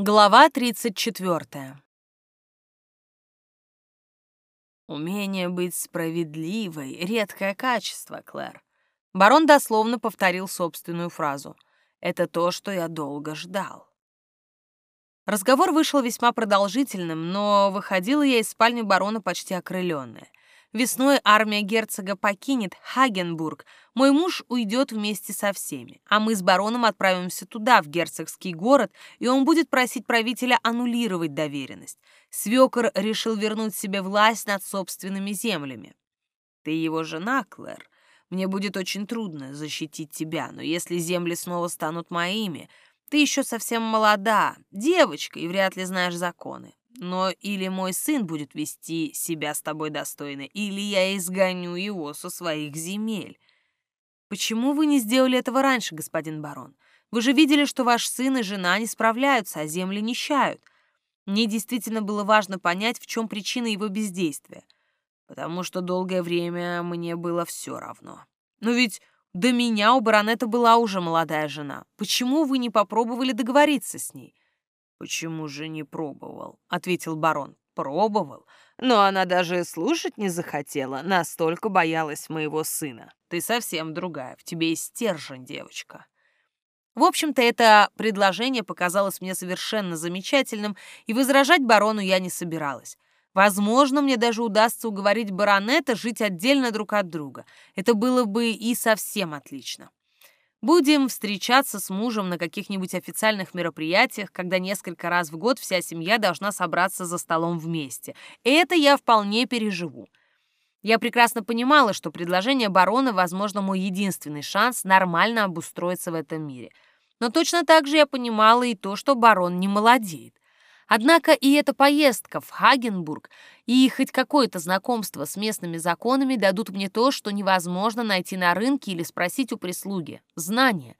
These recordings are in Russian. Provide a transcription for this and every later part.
Глава 34. «Умение быть справедливой — редкое качество, Клэр». Барон дословно повторил собственную фразу. «Это то, что я долго ждал». Разговор вышел весьма продолжительным, но выходила я из спальни барона почти окрыленная. Весной армия герцога покинет Хагенбург. Мой муж уйдет вместе со всеми, а мы с бароном отправимся туда, в герцогский город, и он будет просить правителя аннулировать доверенность. Свекор решил вернуть себе власть над собственными землями. Ты его жена, Клэр. Мне будет очень трудно защитить тебя, но если земли снова станут моими, ты еще совсем молода, девочка, и вряд ли знаешь законы. Но или мой сын будет вести себя с тобой достойно, или я изгоню его со своих земель. Почему вы не сделали этого раньше, господин барон? Вы же видели, что ваш сын и жена не справляются, а земли нищают. Мне действительно было важно понять, в чем причина его бездействия. Потому что долгое время мне было все равно. Но ведь до меня у баронета была уже молодая жена. Почему вы не попробовали договориться с ней? «Почему же не пробовал?» — ответил барон. «Пробовал, но она даже слушать не захотела, настолько боялась моего сына. Ты совсем другая, в тебе есть стержень, девочка». В общем-то, это предложение показалось мне совершенно замечательным, и возражать барону я не собиралась. Возможно, мне даже удастся уговорить баронета жить отдельно друг от друга. Это было бы и совсем отлично. Будем встречаться с мужем на каких-нибудь официальных мероприятиях, когда несколько раз в год вся семья должна собраться за столом вместе. Это я вполне переживу. Я прекрасно понимала, что предложение барона, возможно, мой единственный шанс нормально обустроиться в этом мире. Но точно так же я понимала и то, что барон не молодеет. Однако и эта поездка в Хагенбург и хоть какое-то знакомство с местными законами дадут мне то, что невозможно найти на рынке или спросить у прислуги — знания.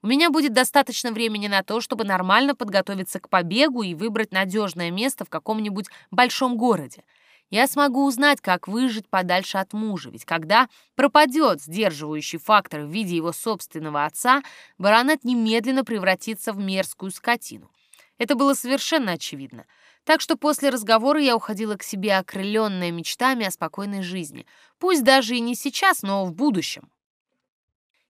У меня будет достаточно времени на то, чтобы нормально подготовиться к побегу и выбрать надежное место в каком-нибудь большом городе. Я смогу узнать, как выжить подальше от мужа, ведь когда пропадет сдерживающий фактор в виде его собственного отца, баронет немедленно превратится в мерзкую скотину. Это было совершенно очевидно. Так что после разговора я уходила к себе окрыленная мечтами о спокойной жизни. Пусть даже и не сейчас, но в будущем.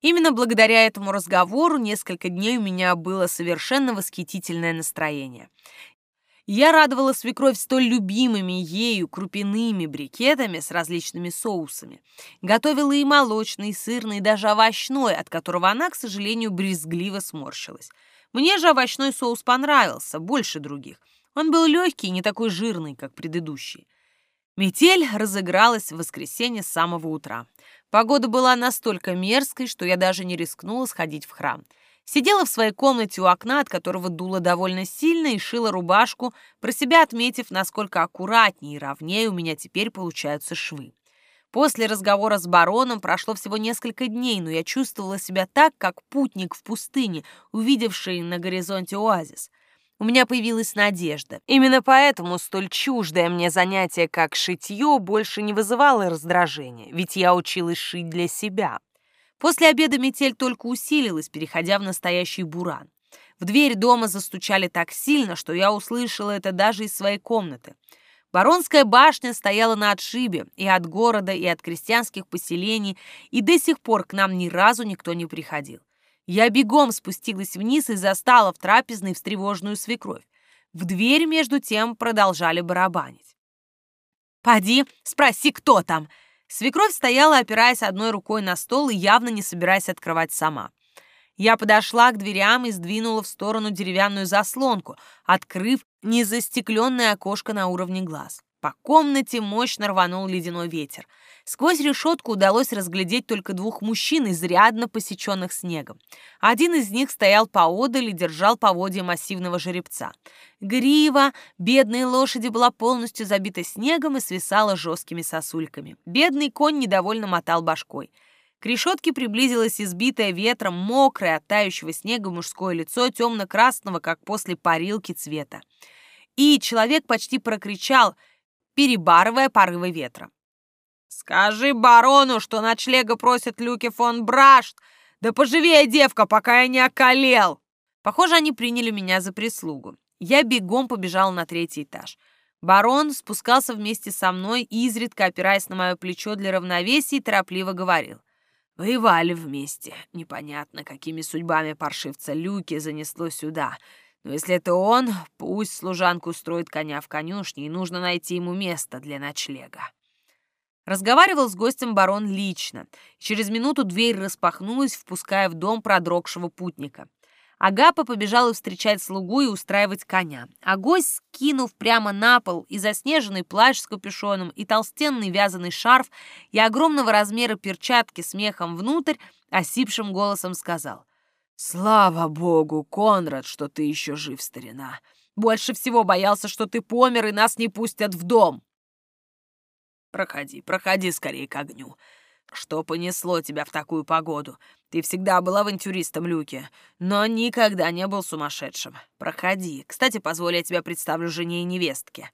Именно благодаря этому разговору несколько дней у меня было совершенно восхитительное настроение. Я радовала свекровь столь любимыми ею крупяными брикетами с различными соусами. Готовила и молочный, и сырный, и даже овощной, от которого она, к сожалению, брезгливо сморщилась. Мне же овощной соус понравился, больше других. Он был легкий и не такой жирный, как предыдущий. Метель разыгралась в воскресенье с самого утра. Погода была настолько мерзкой, что я даже не рискнула сходить в храм. Сидела в своей комнате у окна, от которого дуло довольно сильно, и шила рубашку, про себя отметив, насколько аккуратнее и ровнее у меня теперь получаются швы. После разговора с бароном прошло всего несколько дней, но я чувствовала себя так, как путник в пустыне, увидевший на горизонте оазис. У меня появилась надежда. Именно поэтому столь чуждое мне занятие, как шитье, больше не вызывало раздражения, ведь я училась шить для себя. После обеда метель только усилилась, переходя в настоящий буран. В дверь дома застучали так сильно, что я услышала это даже из своей комнаты. Баронская башня стояла на отшибе и от города, и от крестьянских поселений, и до сих пор к нам ни разу никто не приходил. Я бегом спустилась вниз и застала в трапезной встревоженную свекровь. В дверь, между тем, продолжали барабанить. «Поди, спроси, кто там!» Свекровь стояла, опираясь одной рукой на стол и явно не собираясь открывать сама. Я подошла к дверям и сдвинула в сторону деревянную заслонку, открыв незастекленное окошко на уровне глаз. По комнате мощно рванул ледяной ветер. Сквозь решетку удалось разглядеть только двух мужчин, изрядно посеченных снегом. Один из них стоял поодаль и держал поводья массивного жеребца. Грива бедной лошади была полностью забита снегом и свисала жесткими сосульками. Бедный конь недовольно мотал башкой. К решетке приблизилось избитое ветром, мокрое от тающего снега мужское лицо, темно-красного, как после парилки цвета. И человек почти прокричал, перебарывая порывы ветра. «Скажи барону, что ночлега просит Люки фон Брашт! Да поживее, девка, пока я не околел!» Похоже, они приняли меня за прислугу. Я бегом побежал на третий этаж. Барон спускался вместе со мной, изредка опираясь на мое плечо для равновесия, и торопливо говорил. Воевали вместе. Непонятно, какими судьбами паршивца Люки занесло сюда. Но если это он, пусть служанку устроит коня в конюшне, и нужно найти ему место для ночлега. Разговаривал с гостем барон лично. Через минуту дверь распахнулась, впуская в дом продрогшего путника. Агапа побежала встречать слугу и устраивать коня, а гость, скинув прямо на пол и заснеженный плащ с капюшоном, и толстенный вязаный шарф, и огромного размера перчатки с мехом внутрь, осипшим голосом сказал «Слава богу, Конрад, что ты еще жив, старина! Больше всего боялся, что ты помер и нас не пустят в дом!» «Проходи, проходи скорее к огню. Что понесло тебя в такую погоду? Ты всегда был авантюристом, Люки, но никогда не был сумасшедшим. Проходи. Кстати, позволь я тебя представлю жене и невестке.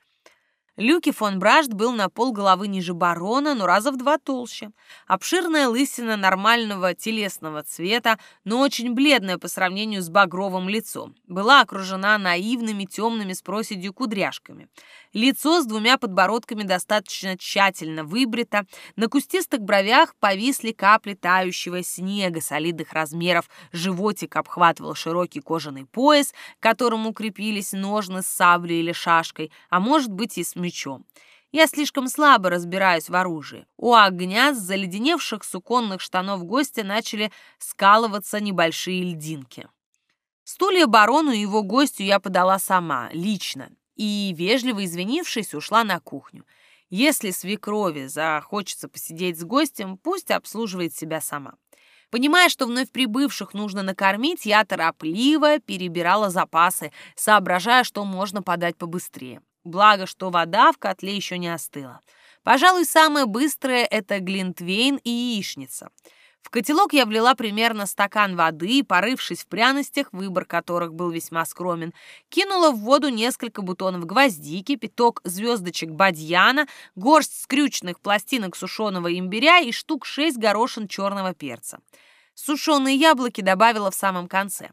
Люки фон Бражд был на пол головы ниже барона, но раза в два толще. Обширная лысина нормального телесного цвета, но очень бледная по сравнению с багровым лицом. Была окружена наивными темными с проседью кудряшками. Лицо с двумя подбородками достаточно тщательно выбрито. На кустистых бровях повисли капли тающего снега солидных размеров. Животик обхватывал широкий кожаный пояс, к которому крепились ножны с саблей или шашкой, а может быть и с мечом. Я слишком слабо разбираюсь в оружии. У огня с заледеневших суконных штанов гостя начали скалываться небольшие льдинки. Стулья барону и его гостю я подала сама, лично, и, вежливо извинившись, ушла на кухню. Если свекрови захочется посидеть с гостем, пусть обслуживает себя сама. Понимая, что вновь прибывших нужно накормить, я торопливо перебирала запасы, соображая, что можно подать побыстрее. Благо, что вода в котле еще не остыла. Пожалуй, самое быстрое — это глинтвейн и яичница. В котелок я влила примерно стакан воды и, порывшись в пряностях, выбор которых был весьма скромен, кинула в воду несколько бутонов гвоздики, пяток звездочек бадьяна, горсть скрюченных пластинок сушеного имбиря и штук шесть горошин черного перца. Сушеные яблоки добавила в самом конце.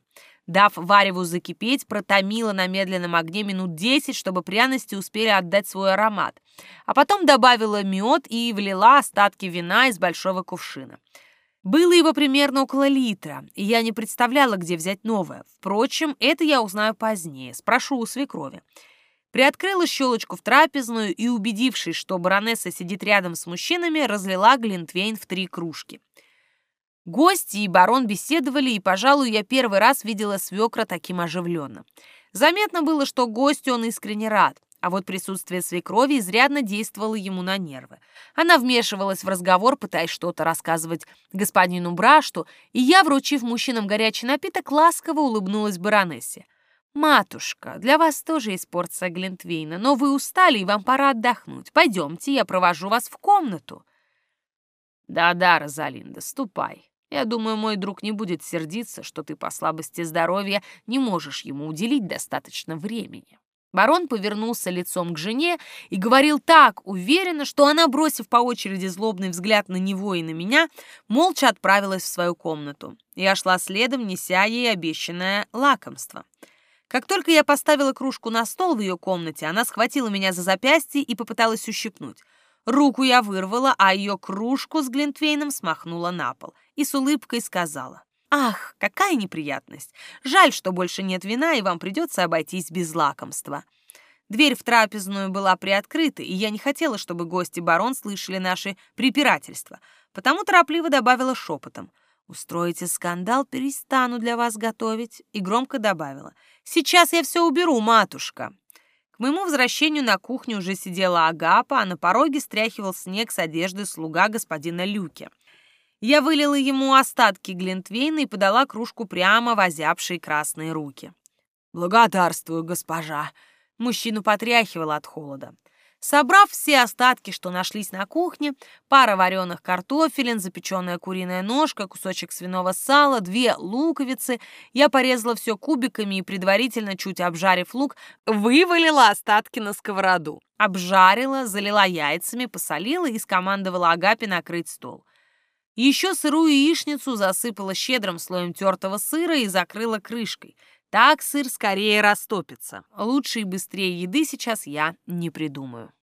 Дав вареву закипеть, протомила на медленном огне минут десять, чтобы пряности успели отдать свой аромат. А потом добавила мед и влила остатки вина из большого кувшина. Было его примерно около литра, и я не представляла, где взять новое. Впрочем, это я узнаю позднее, спрошу у свекрови. Приоткрыла щелочку в трапезную и, убедившись, что баронесса сидит рядом с мужчинами, разлила глинтвейн в три кружки. Гости и барон беседовали, и, пожалуй, я первый раз видела свекра таким оживленным. Заметно было, что гостю он искренне рад, а вот присутствие свекрови изрядно действовало ему на нервы. Она вмешивалась в разговор, пытаясь что-то рассказывать господину Брашту, и я, вручив мужчинам горячий напиток, ласково улыбнулась баронессе. «Матушка, для вас тоже есть порция Глинтвейна, но вы устали, и вам пора отдохнуть. Пойдемте, я провожу вас в комнату». «Да-да, Розалинда, ступай. Я думаю, мой друг не будет сердиться, что ты по слабости здоровья не можешь ему уделить достаточно времени». Барон повернулся лицом к жене и говорил так уверенно, что она, бросив по очереди злобный взгляд на него и на меня, молча отправилась в свою комнату. Я шла следом, неся ей обещанное лакомство. Как только я поставила кружку на стол в ее комнате, она схватила меня за запястье и попыталась ущипнуть. Руку я вырвала, а ее кружку с глинтвейном смахнула на пол и с улыбкой сказала. «Ах, какая неприятность! Жаль, что больше нет вина, и вам придется обойтись без лакомства». Дверь в трапезную была приоткрыта, и я не хотела, чтобы гости барон слышали наши препирательства, потому торопливо добавила шепотом. «Устроите скандал, перестану для вас готовить», и громко добавила. «Сейчас я все уберу, матушка». К моему возвращению на кухню уже сидела Агапа, а на пороге стряхивал снег с одежды слуга господина Люки. Я вылила ему остатки глинтвейна и подала кружку прямо в озябшие красные руки. «Благодарствую, госпожа!» Мужчину потряхивало от холода. Собрав все остатки, что нашлись на кухне, пара вареных картофелин, запеченная куриная ножка, кусочек свиного сала, две луковицы, я порезала все кубиками и, предварительно чуть обжарив лук, вывалила остатки на сковороду. Обжарила, залила яйцами, посолила и скомандовала Агапе накрыть стол. Еще сырую яичницу засыпала щедрым слоем тертого сыра и закрыла крышкой. Так сыр скорее растопится. Лучше и быстрее еды сейчас я не придумаю.